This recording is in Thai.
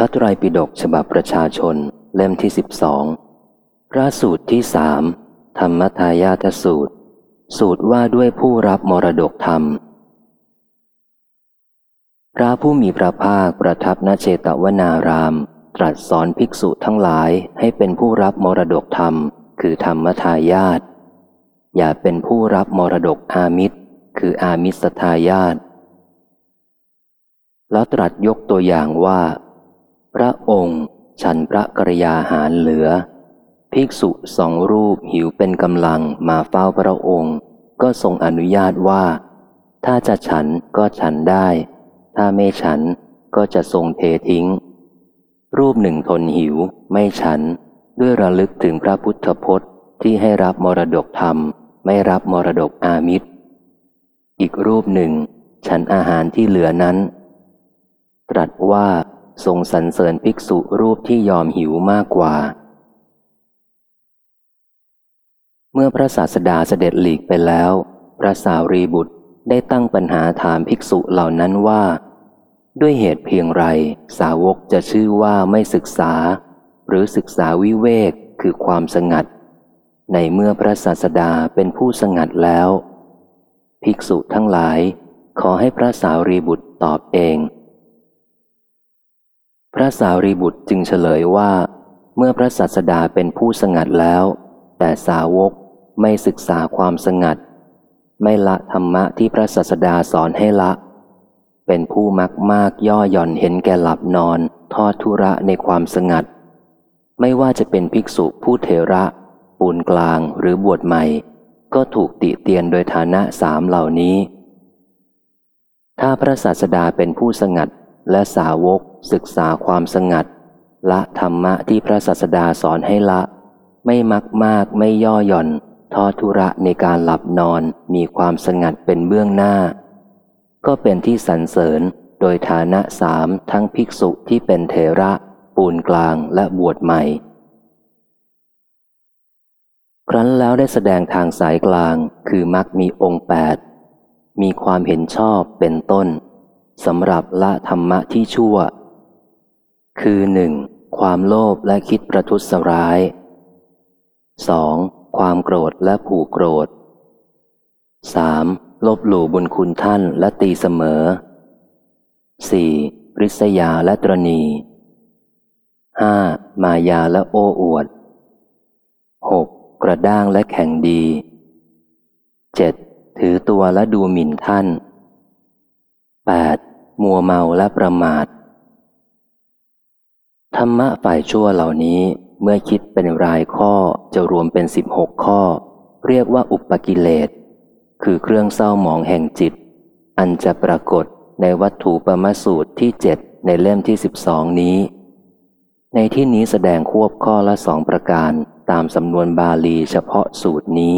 พระไตรปิฎกฉบับประชาชนเล่มที่สิบสองพระสูตรที่สามธรรมทายาทสูตร สูตรว่าด้วยผู้รับมรดกธรรม พระผู้มีพระภาคประทับณเจตวนาราม ตรัสสอนภิกษุทั้งหลายให้เป็นผู้รับมรดกธรรม คือธรรมทายาทอย่าเป็นผู้รับมรดกอามิตร คืออามิสทายาทแล้วตรัสยกตัวอย่างว่า พระองค์ฉันพระกรยาหารเหลือ ภิกษุสองรูปหิวเป็นกำลังมาเฝ้าพระองค์ ก็ทรงอนุญาตว่า ถ้าจะฉันก็ฉันได้ ถ้าไม่ฉันก็จะทรงเททิ้ง รูปหนึ่งทนหิวไม่ฉัน ด้วยระลึกถึงพระพุทธพจน์ที่ให้รับมรดกธรรม ไม่รับมรดกอามิตร อีกรูปหนึ่ง ฉันอาหารที่เหลือนั้น ตรัสว่า ทรงสรรเสริญภิกษุรูปที่ยอมหิวมากกว่า เมื่อพระศาสดาเสด็จหลีกไปแล้ว พระสาวรีบุตรได้ตั้งปัญหาถามภิกษุเหล่านั้นว่า ด้วยเหตุเพียงไรสาวกจะชื่อว่าไม่ศึกษา หรือศึกษาวิเวกคือความสงัด ในเมื่อพระศาสดาเป็นผู้สงัดแล้ว ภิกษุทั้งหลาย ขอให้พระสาวรีบุตรตอบเอง พระสารีบุตรจึงเฉลยว่า เมื่อพระสัสดาเป็นผู้สงัดแล้ว แต่สาวกไม่ศึกษาความสงัด ไม่ละธรรมะที่พระสัสดาสอนให้ละ เป็นผู้มักมากย่อหย่อนเห็นแก่หลับนอน ทอดทุระในความสงัด ไม่ว่าจะเป็นภิกษุผู้เทระ ปูนกลางหรือบวชใหม่ ก็ถูกติเตียนโดยฐานะสามเหล่านี้ ถ้าพระศาสดาเป็นผู้สงัดและสาวก ศึกษาความสงัด ละธรรมะที่พระศาสดาสอนให้ละ ไม่มักมากไม่ย่อหย่อน ทอทุระในการหลับนอนมีความสงัดเป็นเบื้องหน้า ก็เป็นที่สรรเสริญโดยฐานะสามทั้งภิกษุที่เป็นเทระปูนกลางและบวชใหม่ ครั้นแล้วได้แสดงทางสายกลางคือมักมีองค์แปดมีความเห็นชอบเป็นต้นสำหรับละธรรมะที่ชั่ว คือหนึ่งความโลภและคิดประทุษร้าย 2. ความโกรธและผูกโกรธ 3. ลบหลู่บุญคุณท่านและตีเสมอ 4. ริษยาและตรณี 5. มายาและโอ้อวด 6. กระด้างและแข่งดี 7. ถือตัวและดูหมิ่นท่าน 8. มัวเมาและประมาท ธรรมะฝ่ายชั่วเหล่านี้เมื่อคิดเป็นรายข้อจะรวมเป็นสิบหกข้อ เรียกว่าอุปกิเลส คือเครื่องเศร้าหมองแห่งจิต อันจะปรากฏในวัตถุปรมสูตรที่เจ็ดในเล่มที่สิบสองนี้ ในที่นี้แสดงควบข้อละสองประการตามสำนวนบาลีเฉพาะสูตรนี้